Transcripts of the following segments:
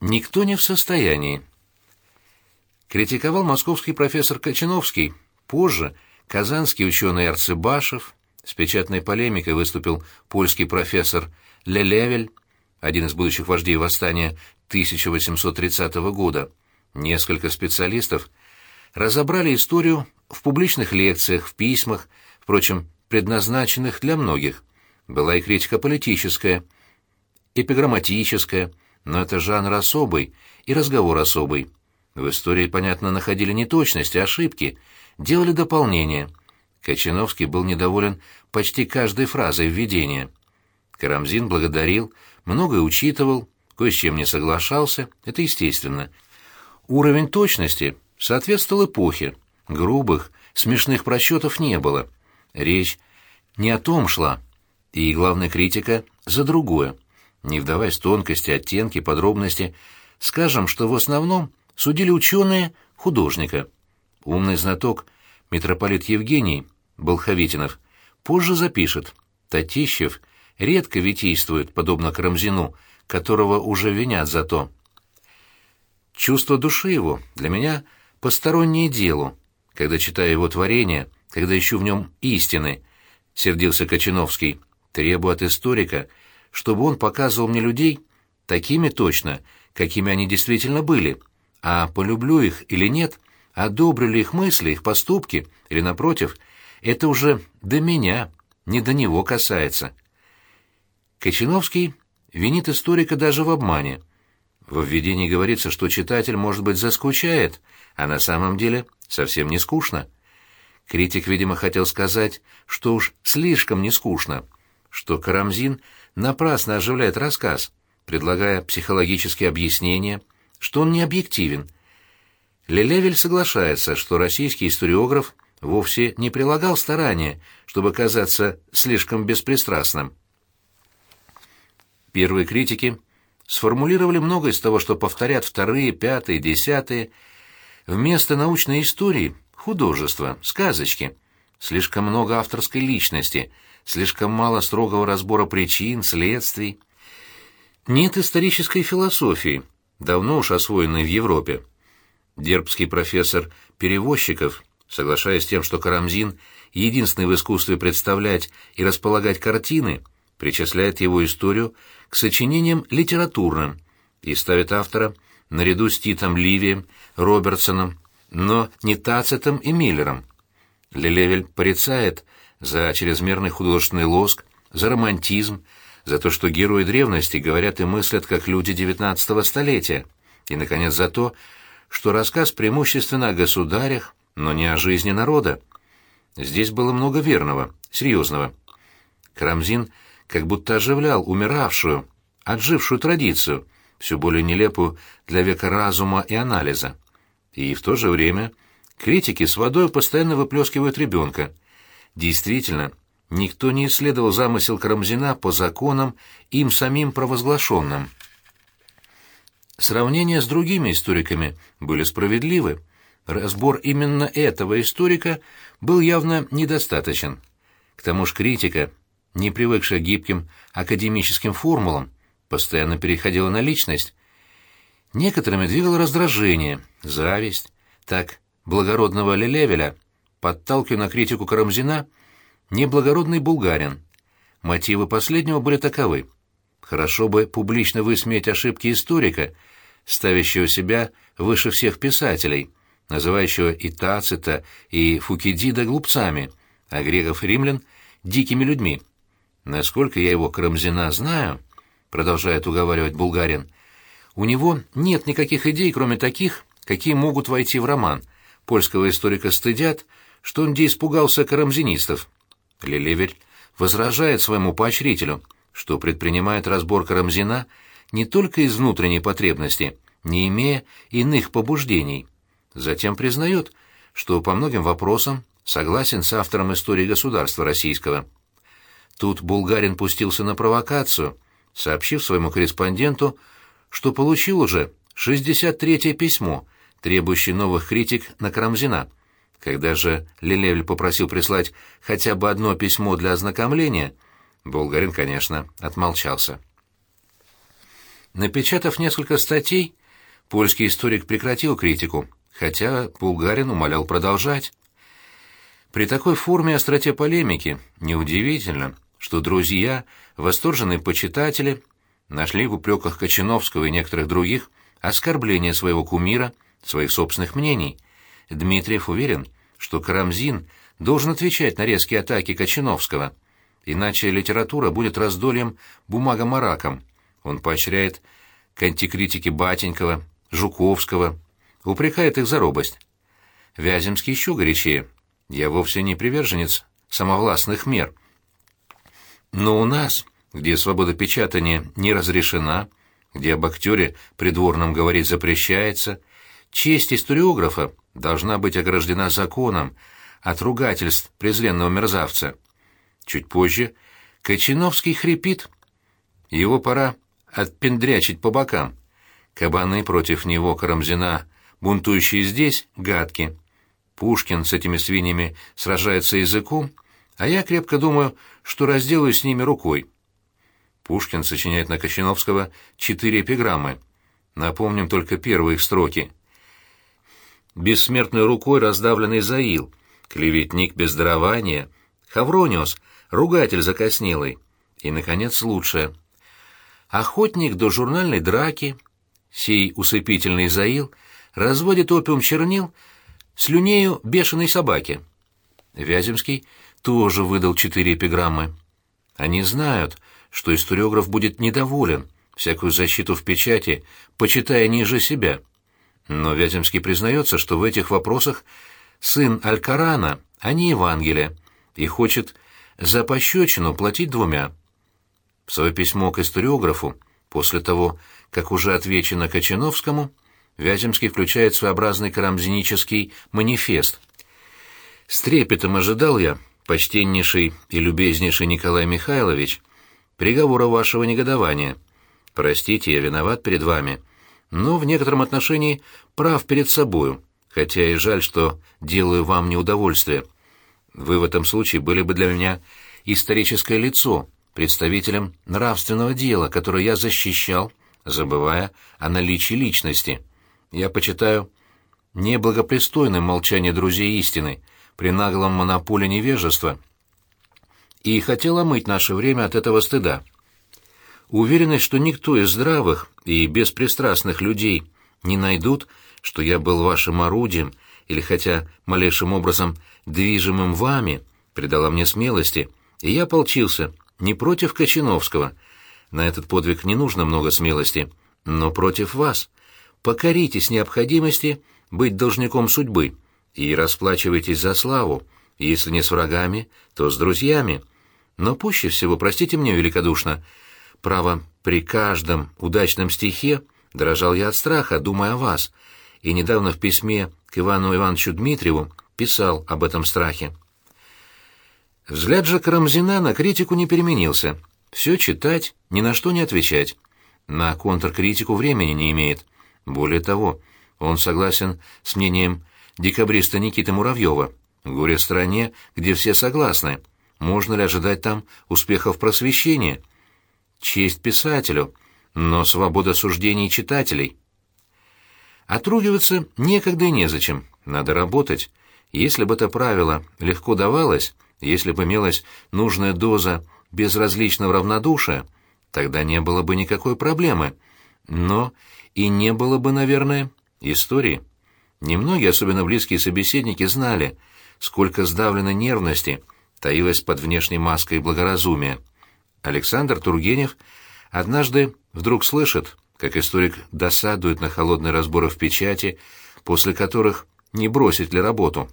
никто не в состоянии. Критиковал московский профессор Кочановский, позже казанский ученый Арцебашев, с печатной полемикой выступил польский профессор Лелевель, один из будущих вождей восстания 1830 года. Несколько специалистов разобрали историю в публичных лекциях, в письмах, впрочем, предназначенных для многих. Была и критика политическая, эпиграмматическая, но это жанр особый и разговор особый. В истории, понятно, находили неточности, ошибки, делали дополнения. Кочановский был недоволен почти каждой фразой введения. Карамзин благодарил, многое учитывал, кое с чем не соглашался, это естественно. Уровень точности соответствовал эпохе, грубых, смешных просчетов не было. Речь не о том шла, и главная критика за другое. Не вдаваясь в тонкости, оттенки, подробности, скажем, что в основном судили ученые художника. Умный знаток, митрополит Евгений Болховитинов, позже запишет, Татищев редко витийствует, подобно Карамзину, которого уже винят за то. Чувство души его для меня постороннее делу, когда читаю его творение, когда ищу в нем истины, — сердился Кочиновский, — требую от историка, чтобы он показывал мне людей такими точно, какими они действительно были, а полюблю их или нет, одобрю ли их мысли, их поступки, или, напротив, это уже до меня, не до него касается. Кочиновский винит историка даже в обмане. Во введении говорится, что читатель, может быть, заскучает, а на самом деле совсем не скучно. Критик, видимо, хотел сказать, что уж слишком не скучно, что Карамзин напрасно оживляет рассказ, предлагая психологические объяснения, что он не объективен. Лелевель соглашается, что российский историограф вовсе не прилагал старания, чтобы казаться слишком беспристрастным. Первые критики сформулировали многое из того, что повторят вторые, пятые, десятые. Вместо научной истории — художество, сказочки. Слишком много авторской личности, слишком мало строгого разбора причин, следствий. Нет исторической философии, давно уж освоенной в Европе. Дербский профессор Перевозчиков, соглашаясь с тем, что Карамзин — единственный в искусстве представлять и располагать картины, причисляет его историю к сочинениям литературным и ставит автора наряду с Титом Ливием, Робертсоном, но не Тацитом и Миллером. Лелевель порицает за чрезмерный художественный лоск, за романтизм, за то, что герои древности говорят и мыслят как люди XIX столетия, и, наконец, за то, что рассказ преимущественно о государях, но не о жизни народа. Здесь было много верного, серьезного. Карамзин как будто оживлял умиравшую, отжившую традицию, все более нелепую для века разума и анализа. И в то же время критики с водой постоянно выплескивают ребенка. Действительно, никто не исследовал замысел Карамзина по законам, им самим провозглашенным. Сравнения с другими историками были справедливы. Разбор именно этого историка был явно недостаточен. К тому же критика не привыкшая к гибким академическим формулам, постоянно переходила на личность. Некоторыми двигало раздражение, зависть. Так, благородного Лелевеля подталкивая на критику Карамзина неблагородный булгарин. Мотивы последнего были таковы. Хорошо бы публично высмеять ошибки историка, ставящего себя выше всех писателей, называющего и Тацита, и Фукидида глупцами, а греков и римлян — дикими людьми. Насколько я его Карамзина знаю, продолжает уговаривать Булгарин, у него нет никаких идей, кроме таких, какие могут войти в роман. Польского историка стыдят, что он где испугался карамзинистов. Лелеверь возражает своему поощрителю, что предпринимает разбор Карамзина не только из внутренней потребности, не имея иных побуждений. Затем признает, что по многим вопросам согласен с автором истории государства российского. Тут Булгарин пустился на провокацию, сообщив своему корреспонденту, что получил уже 63-е письмо, требующее новых критик на Карамзина. Когда же Лелевель попросил прислать хотя бы одно письмо для ознакомления, Булгарин, конечно, отмолчался. Напечатав несколько статей, польский историк прекратил критику, хотя Булгарин умолял продолжать. При такой форме остроте полемики неудивительно, что друзья, восторженные почитатели, нашли в упреках Кочиновского и некоторых других оскорбление своего кумира, своих собственных мнений. Дмитриев уверен, что Карамзин должен отвечать на резкие атаки Кочиновского, иначе литература будет раздольем бумагомараком. Он поощряет к антикритике Батенькова, Жуковского, упрекает их за робость. Вяземский еще горячее. Я вовсе не приверженец самовластных мер. Но у нас, где свобода печатания не разрешена, где об актере придворном говорить запрещается, честь историографа должна быть ограждена законом от ругательств презренного мерзавца. Чуть позже Кочиновский хрипит. Его пора отпендрячить по бокам. Кабаны против него Карамзина, бунтующие здесь, гадки. Пушкин с этими свиньями сражается языком, а я крепко думаю, что разделаюсь с ними рукой. Пушкин сочиняет на Кочиновского четыре эпиграммы. Напомним только первые их строки. «Бессмертной рукой раздавленный Заил, клеветник без дарования, Хаврониус, ругатель закоснелый, и, наконец, лучшее. Охотник до журнальной драки, сей усыпительный Заил, разводит опиум чернил слюнею бешеной собаки. Вяземский тоже выдал четыре эпиграммы. Они знают, что историограф будет недоволен, всякую защиту в печати, почитая ниже себя. Но Вяземский признается, что в этих вопросах сын Алькарана, а не Евангелия, и хочет за пощечину платить двумя. В свое письмо к историографу, после того, как уже отвечено Кочановскому, Вяземский включает своеобразный карамзинический манифест. «С трепетом ожидал я, почтеннейший и любезнейший Николай Михайлович, приговора вашего негодования. Простите, я виноват перед вами, но в некотором отношении прав перед собою, хотя и жаль, что делаю вам неудовольствие. Вы в этом случае были бы для меня историческое лицо, представителем нравственного дела, которое я защищал, забывая о наличии личности». Я почитаю неблагопристойным молчание друзей истины при наглом монополе невежества и хотел омыть наше время от этого стыда. Уверенность, что никто из здравых и беспристрастных людей не найдут, что я был вашим орудием или хотя малейшим образом движимым вами, придала мне смелости, и я полчился не против Кочиновского. На этот подвиг не нужно много смелости, но против вас покоритесь необходимости быть должником судьбы и расплачивайтесь за славу, если не с врагами, то с друзьями. Но пуще всего, простите мне великодушно, право, при каждом удачном стихе дрожал я от страха, думая о вас, и недавно в письме к Ивану Ивановичу Дмитриеву писал об этом страхе. Взгляд же Карамзина на критику не переменился. Все читать, ни на что не отвечать. На контркритику времени не имеет. Более того, он согласен с мнением декабриста Никиты Муравьева. Горе стране, где все согласны. Можно ли ожидать там успехов просвещения? Честь писателю, но свобода суждений читателей. Отругиваться некогда и незачем, надо работать. Если бы это правило легко давалось, если бы имелась нужная доза безразличного равнодушия, тогда не было бы никакой проблемы. Но и не было бы, наверное, истории. Немногие, особенно близкие собеседники, знали, сколько сдавленной нервности таилось под внешней маской благоразумия. Александр Тургенев однажды вдруг слышит, как историк досадует на холодные разборы в печати, после которых не бросить ли работу.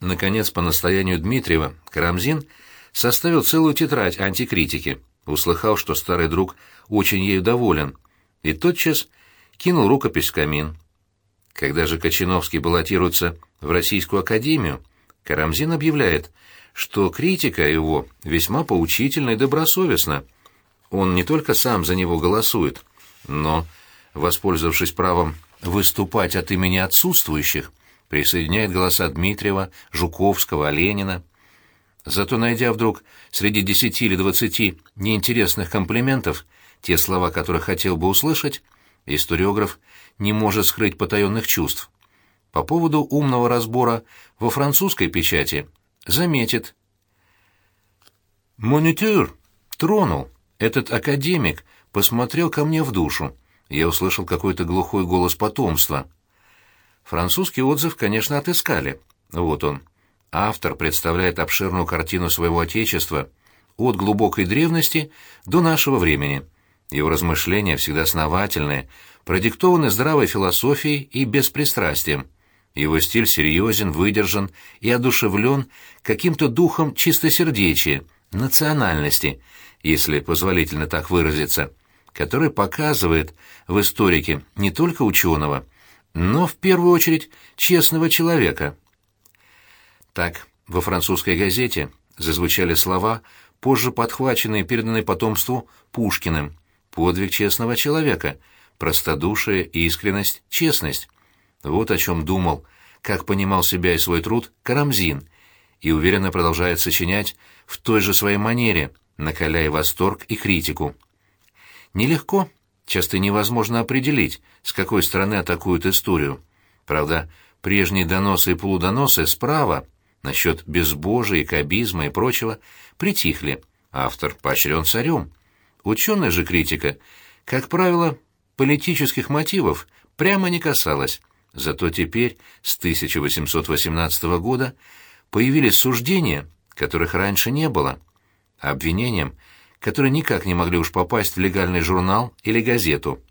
Наконец, по настоянию Дмитриева, Карамзин составил целую тетрадь антикритики, услыхал, что старый друг очень ею доволен, и тотчас кинул рукопись в камин. Когда же Кочиновский баллотируется в Российскую Академию, Карамзин объявляет, что критика его весьма поучительна и добросовестна. Он не только сам за него голосует, но, воспользовавшись правом выступать от имени отсутствующих, присоединяет голоса Дмитриева, Жуковского, Ленина. Зато, найдя вдруг среди десяти или двадцати неинтересных комплиментов те слова, которые хотел бы услышать, историограф не может скрыть потаенных чувств. По поводу умного разбора во французской печати заметит. «Монитор! Тронул! Этот академик посмотрел ко мне в душу. Я услышал какой-то глухой голос потомства. Французский отзыв, конечно, отыскали. Вот он. Автор представляет обширную картину своего отечества от глубокой древности до нашего времени. Его размышления всегда основательные, продиктованы здравой философией и беспристрастием. Его стиль серьезен, выдержан и одушевлен каким-то духом чистосердечия, национальности, если позволительно так выразиться, который показывает в историке не только ученого, но в первую очередь честного человека. Так, во французской газете зазвучали слова, позже подхваченные и переданные потомству Пушкиным. Подвиг честного человека, простодушие, искренность, честность. Вот о чем думал, как понимал себя и свой труд Карамзин, и уверенно продолжает сочинять в той же своей манере, накаляя восторг и критику. Нелегко, часто невозможно определить, с какой стороны атакуют историю. Правда, прежние доносы и полудоносы справа, насчет безбожия, кабизма и прочего, притихли. Автор поощрен царем. Ученая же критика, как правило, политических мотивов прямо не касалась. Зато теперь, с 1818 года, появились суждения, которых раньше не было. Обвинениям, которые никак не могли уж попасть в легальный журнал или газету.